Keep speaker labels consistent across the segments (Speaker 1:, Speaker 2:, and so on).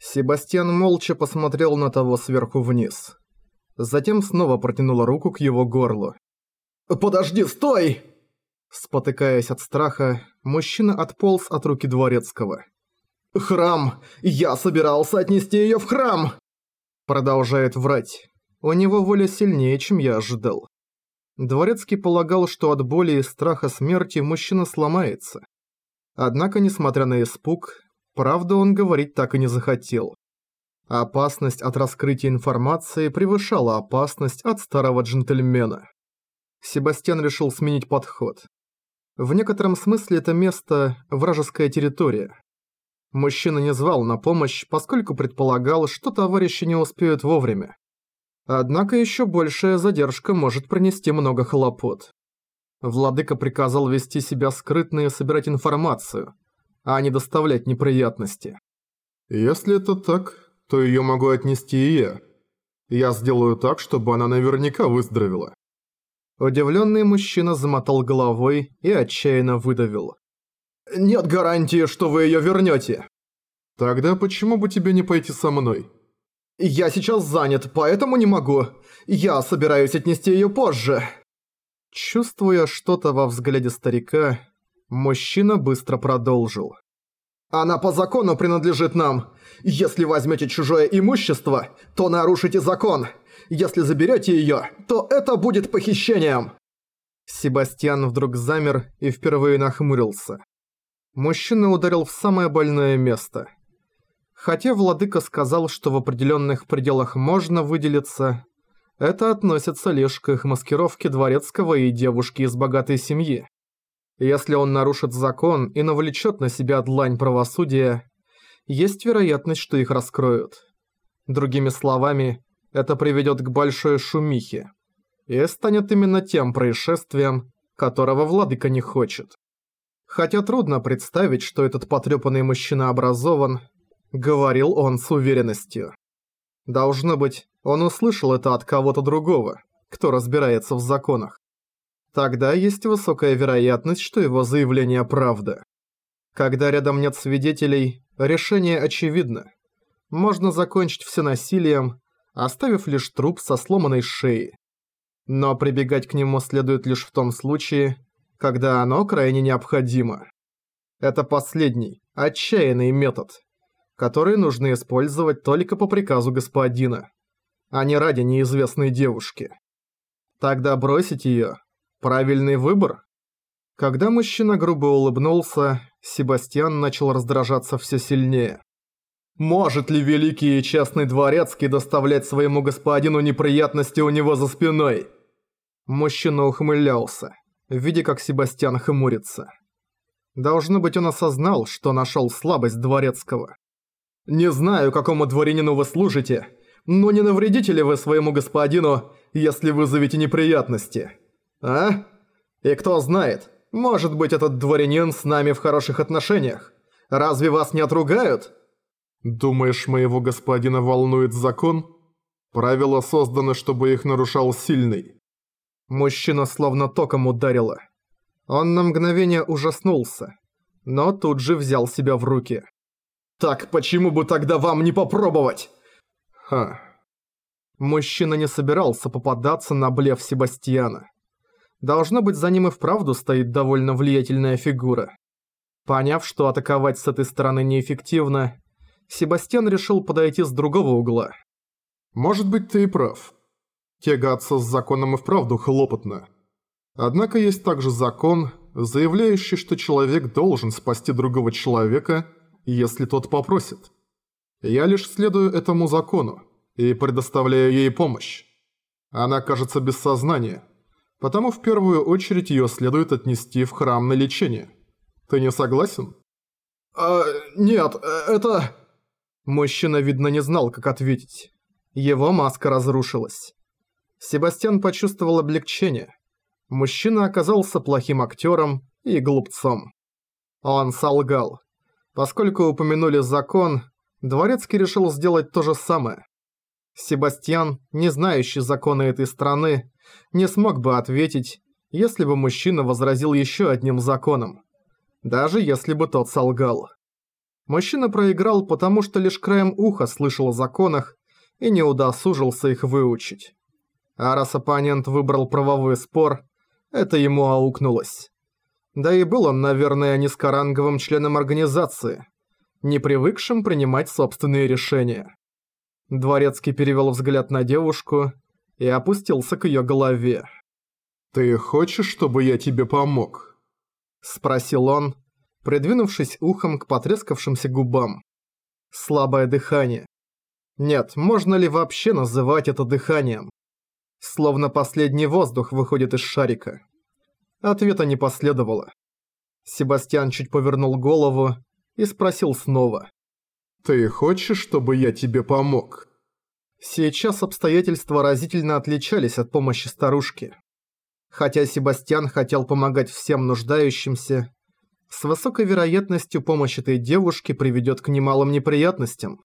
Speaker 1: Себастьян молча посмотрел на того сверху вниз. Затем снова протянул руку к его горлу. «Подожди, стой!» Спотыкаясь от страха, мужчина отполз от руки дворецкого. «Храм! Я собирался отнести её в храм!» Продолжает врать. У него воля сильнее, чем я ожидал. Дворецкий полагал, что от боли и страха смерти мужчина сломается. Однако, несмотря на испуг, правду он говорить так и не захотел. Опасность от раскрытия информации превышала опасность от старого джентльмена. Себастьян решил сменить подход. В некотором смысле это место – вражеская территория. Мужчина не звал на помощь, поскольку предполагал, что товарищи не успеют вовремя. Однако еще большая задержка может принести много хлопот. Владыка приказал вести себя скрытно и собирать информацию, а не доставлять неприятности.
Speaker 2: «Если это так, то ее могу отнести и я. Я сделаю так, чтобы она наверняка выздоровела».
Speaker 1: Удивленный мужчина замотал головой и отчаянно выдавил. «Нет гарантии, что вы ее вернете.
Speaker 2: «Тогда почему бы тебе не пойти со мной?»
Speaker 1: «Я сейчас занят, поэтому не могу. Я собираюсь отнести ее позже». Чувствуя что-то во взгляде старика, мужчина быстро продолжил. «Она по закону принадлежит нам. Если возьмете чужое имущество, то нарушите закон. Если заберете ее, то это будет похищением!» Себастьян вдруг замер и впервые нахмурился. Мужчина ударил в самое больное место. Хотя владыка сказал, что в определенных пределах можно выделиться, это относится лишь к их маскировке дворецкого и девушки из богатой семьи. Если он нарушит закон и навлечет на себя длань правосудия, есть вероятность, что их раскроют. Другими словами, это приведет к большой шумихе. И станет именно тем происшествием, которого владыка не хочет. Хотя трудно представить, что этот потрепанный мужчина образован, говорил он с уверенностью. Должно быть, он услышал это от кого-то другого, кто разбирается в законах. Тогда есть высокая вероятность, что его заявление правда. Когда рядом нет свидетелей, решение очевидно. Можно закончить все насилием, оставив лишь труп со сломанной шеей. Но прибегать к нему следует лишь в том случае, когда оно крайне необходимо. Это последний, отчаянный метод, который нужно использовать только по приказу господина а не ради неизвестной девушки. Тогда бросить её – правильный выбор? Когда мужчина грубо улыбнулся, Себастьян начал раздражаться всё сильнее. Может ли великий и честный дворецкий доставлять своему господину неприятности у него за спиной? Мужчина ухмылялся, видя как Себастьян хмурится. Должно быть он осознал, что нашёл слабость дворецкого. «Не знаю, какому дворянину вы служите, но не навредите ли вы своему господину, если вызовете неприятности? А? И кто знает, может быть этот дворянин с нами в хороших отношениях? Разве вас не отругают?
Speaker 2: Думаешь, моего господина волнует закон? Правила созданы, чтобы их нарушал сильный.
Speaker 1: Мужчина словно током ударило. Он на мгновение ужаснулся, но тут же взял себя в руки. «Так почему бы тогда вам не попробовать?» Ха. Мужчина не собирался попадаться на блеф Себастьяна. Должно быть, за ним и вправду стоит довольно влиятельная фигура. Поняв, что атаковать с этой стороны неэффективно, Себастьян решил подойти с другого угла.
Speaker 2: «Может быть, ты и прав. Тягаться с законом и вправду хлопотно. Однако есть также закон, заявляющий, что человек должен спасти другого человека, если тот попросит. Я лишь следую этому закону и предоставляю ей помощь. Она кажется без сознания, потому в первую очередь ее следует отнести в храм на лечение. Ты не согласен?
Speaker 1: А, нет, это... Мужчина, видно, не знал, как ответить. Его маска разрушилась. Себастьян почувствовал облегчение. Мужчина оказался плохим актером и глупцом. Он солгал. Поскольку упомянули закон, Дворецкий решил сделать то же самое. Себастьян, не знающий законы этой страны, не смог бы ответить, если бы мужчина возразил еще одним законом. Даже если бы тот солгал. Мужчина проиграл, потому что лишь краем уха слышал о законах и не удосужился их выучить. А раз оппонент выбрал правовой спор, это ему аукнулось. Да и был он, наверное, низкоранговым членом организации, не привыкшим принимать собственные решения. Дворецкий перевел взгляд на девушку и опустился к ее голове.
Speaker 2: «Ты хочешь, чтобы я тебе помог?»
Speaker 1: Спросил он, придвинувшись ухом к потрескавшимся губам. Слабое дыхание. Нет, можно ли вообще называть это дыханием? Словно последний воздух выходит из шарика. Ответа не последовало. Себастьян чуть повернул голову и спросил снова.
Speaker 2: «Ты хочешь, чтобы я тебе помог?»
Speaker 1: Сейчас обстоятельства разительно отличались от помощи старушки. Хотя Себастьян хотел помогать всем нуждающимся, с высокой вероятностью помощь этой девушке приведет к немалым неприятностям.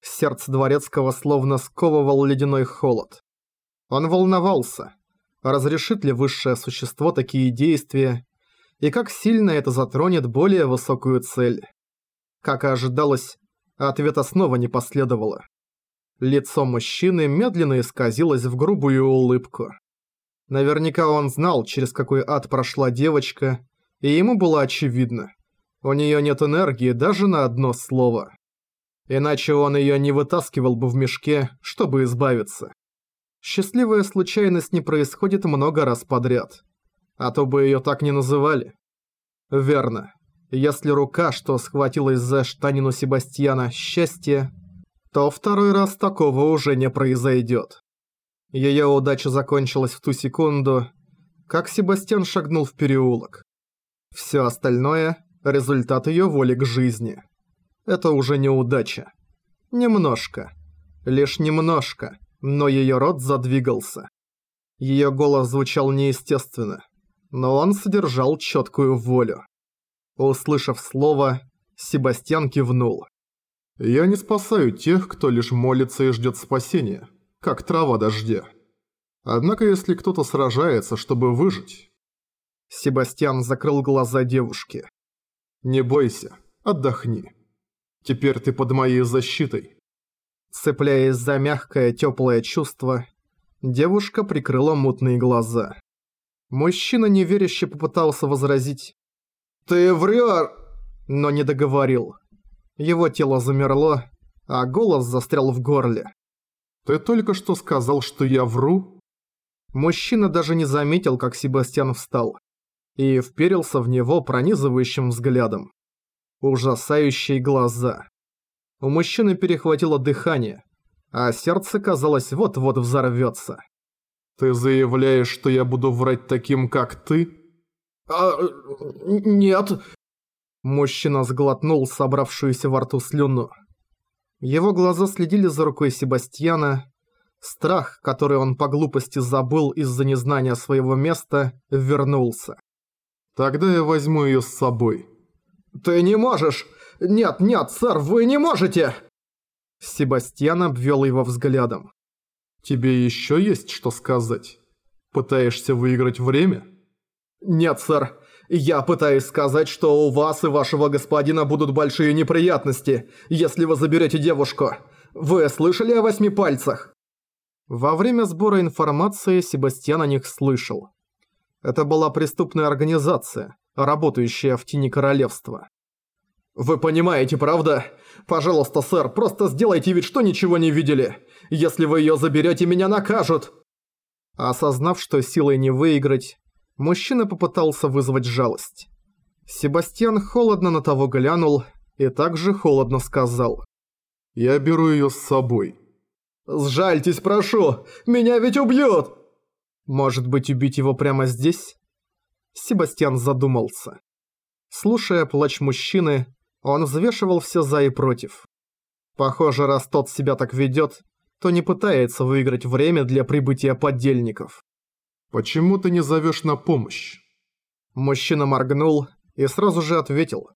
Speaker 1: Сердце Дворецкого словно сковывал ледяной холод. Он волновался, разрешит ли высшее существо такие действия, и как сильно это затронет более высокую цель. Как и ожидалось, ответа снова не последовало. Лицо мужчины медленно исказилось в грубую улыбку. Наверняка он знал, через какой ад прошла девочка, и ему было очевидно. У нее нет энергии даже на одно слово. Иначе он ее не вытаскивал бы в мешке, чтобы избавиться. Счастливая случайность не происходит много раз подряд. А то бы ее так не называли. Верно. Если рука, что схватилась за штанину Себастьяна, счастье, то второй раз такого уже не произойдет. Ее удача закончилась в ту секунду, как Себастьян шагнул в переулок. Все остальное – результат ее воли к жизни. Это уже не удача. Немножко. Лишь немножко – но ее рот задвигался. Ее голос звучал неестественно, но он содержал четкую волю. Услышав слово, Себастьян кивнул.
Speaker 2: «Я не спасаю тех, кто лишь молится и ждет спасения, как трава дождя. Однако если кто-то сражается, чтобы выжить...»
Speaker 1: Себастьян закрыл глаза девушки.
Speaker 2: «Не бойся, отдохни. Теперь ты под моей защитой.
Speaker 1: Цепляясь за мягкое теплое чувство, девушка прикрыла мутные глаза. Мужчина неверяще попытался возразить «Ты врёшь!» но не договорил. Его тело замерло, а голос застрял в горле.
Speaker 2: «Ты только что сказал, что я вру?»
Speaker 1: Мужчина даже не заметил, как Себастьян встал, и вперился в него пронизывающим взглядом. Ужасающие глаза. У мужчины перехватило дыхание, а сердце, казалось, вот-вот взорвется.
Speaker 2: «Ты заявляешь, что я буду врать таким, как ты?»
Speaker 1: «А... нет...» Мужчина сглотнул собравшуюся во рту слюну. Его глаза следили за рукой Себастьяна. Страх, который он по глупости забыл из-за незнания своего места, вернулся.
Speaker 2: «Тогда я возьму ее с собой».
Speaker 1: «Ты не можешь! «Нет, нет, сэр, вы не можете!» Себастьян обвел его взглядом.
Speaker 2: «Тебе еще есть что сказать? Пытаешься выиграть время?»
Speaker 1: «Нет, сэр. Я пытаюсь сказать, что у вас и вашего господина будут большие неприятности, если вы заберете девушку. Вы слышали о восьми пальцах?» Во время сбора информации Себастьян о них слышал. Это была преступная организация, работающая в тени королевства. «Вы понимаете, правда? Пожалуйста, сэр, просто сделайте вид, что ничего не видели. Если вы её заберёте, меня накажут!» Осознав, что силой не выиграть, мужчина попытался вызвать жалость. Себастьян холодно на того глянул и также холодно сказал.
Speaker 2: «Я беру её с собой».
Speaker 1: «Сжальтесь, прошу! Меня ведь убьют!» «Может быть, убить его прямо здесь?» Себастьян задумался. Слушая плач мужчины, он взвешивал все за и против. Похоже, раз тот себя так ведет, то не пытается выиграть время для прибытия поддельников.
Speaker 2: «Почему ты не зовешь на помощь?»
Speaker 1: Мужчина моргнул и сразу же ответил.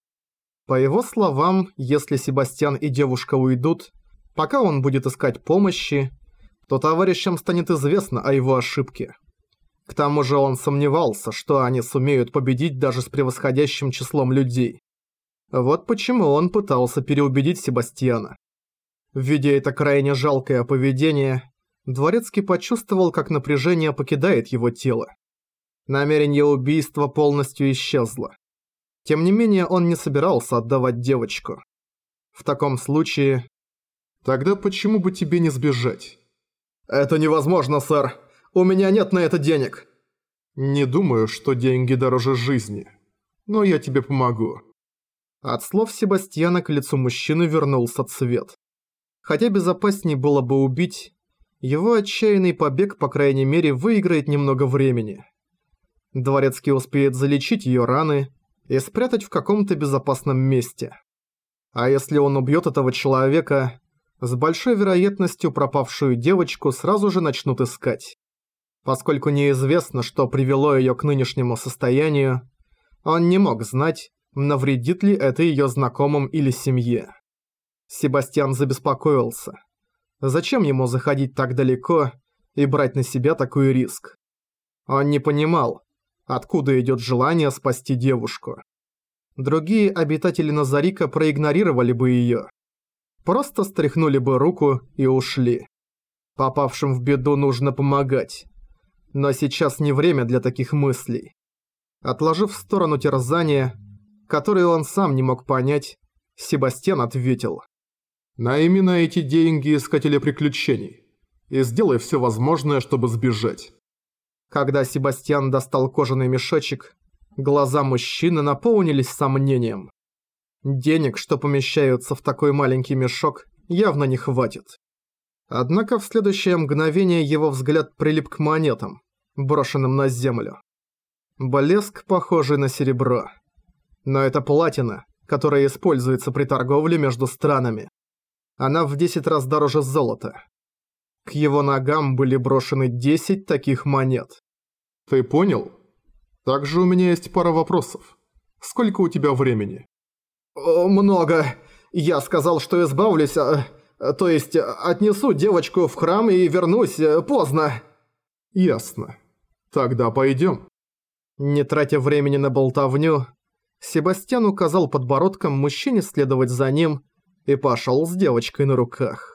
Speaker 1: По его словам, если Себастьян и девушка уйдут, пока он будет искать помощи, то товарищам станет известно о его ошибке. К тому же он сомневался, что они сумеют победить даже с превосходящим числом людей. Вот почему он пытался переубедить Себастьяна. Видя это крайне жалкое поведение, Дворецкий почувствовал, как напряжение покидает его тело. Намерение убийства полностью исчезло. Тем не менее, он не собирался отдавать девочку. В таком случае...
Speaker 2: Тогда почему бы тебе не сбежать?
Speaker 1: Это невозможно, сэр. У меня нет на это денег.
Speaker 2: Не думаю, что деньги дороже жизни. Но я тебе помогу.
Speaker 1: От слов Себастьяна к лицу мужчины вернулся цвет. Хотя безопаснее было бы убить, его отчаянный побег, по крайней мере, выиграет немного времени. Дворецкий успеет залечить ее раны и спрятать в каком-то безопасном месте. А если он убьет этого человека, с большой вероятностью пропавшую девочку сразу же начнут искать. Поскольку неизвестно, что привело ее к нынешнему состоянию, он не мог знать, навредит ли это ее знакомым или семье. Себастьян забеспокоился. Зачем ему заходить так далеко и брать на себя такой риск? Он не понимал, откуда идет желание спасти девушку. Другие обитатели Назарика проигнорировали бы ее. Просто стряхнули бы руку и ушли. Попавшим в беду нужно помогать. Но сейчас не время для таких мыслей. Отложив в сторону терзания, которые он сам не мог понять, Себастьян ответил.
Speaker 2: «Найми на эти деньги искателя приключений и сделай все возможное, чтобы сбежать».
Speaker 1: Когда Себастьян достал кожаный мешочек, глаза мужчины наполнились сомнением. Денег, что помещаются в такой маленький мешок, явно не хватит. Однако в следующее мгновение его взгляд прилип к монетам, брошенным на землю. Блеск, похожий на серебро. Но это платина, которая используется при торговле между странами. Она в 10 раз дороже золота. К его ногам были брошены 10 таких монет.
Speaker 2: «Ты понял? Также у меня есть пара вопросов. Сколько у тебя времени?»
Speaker 1: «Много. Я сказал, что избавлюсь, а, то есть отнесу девочку в храм и вернусь поздно».
Speaker 2: «Ясно. Тогда пойдем».
Speaker 1: Не тратя времени на болтовню, Себастьян указал подбородком мужчине следовать за ним и пошел с девочкой на руках.